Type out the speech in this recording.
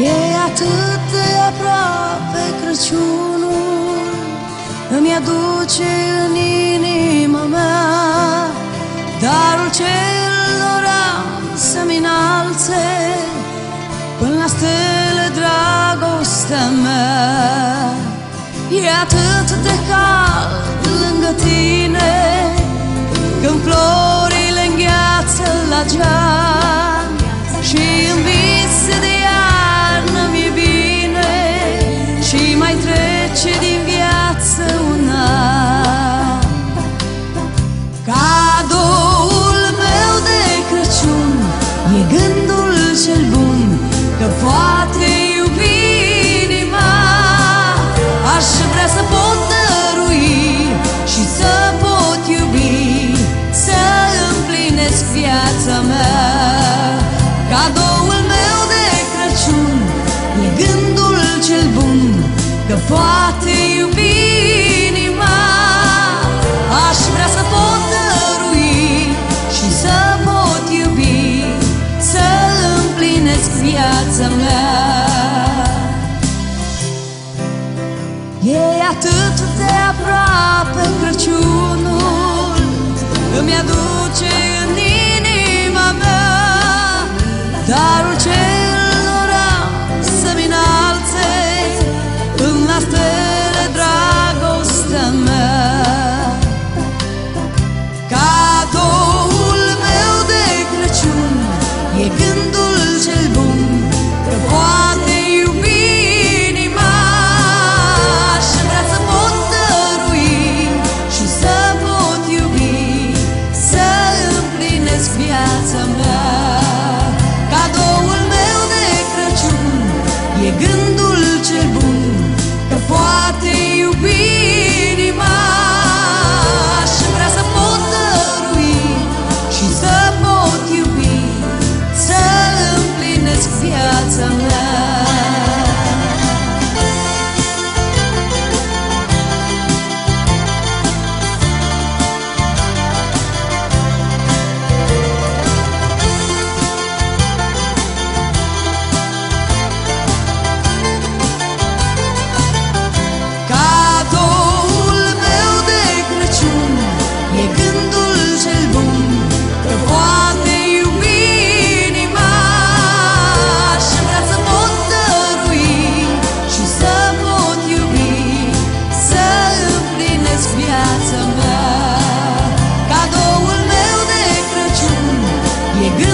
E atât de aproape Crăciunul Îmi aduce în inima mea Darul ce am să-mi înalțe Până la stele dragostea mea. E atât de cald lângă tine Când florile îngheață la geam. Trece din viață un an. Cadoul meu de Crăciun e gândul cel bun că poate iubi inima. Aș vrea să pot dărui și să pot iubi, să împlinesc viața mea. Cadoul meu de Crăciun e gândul viața mea. E atât de aproape 내 그.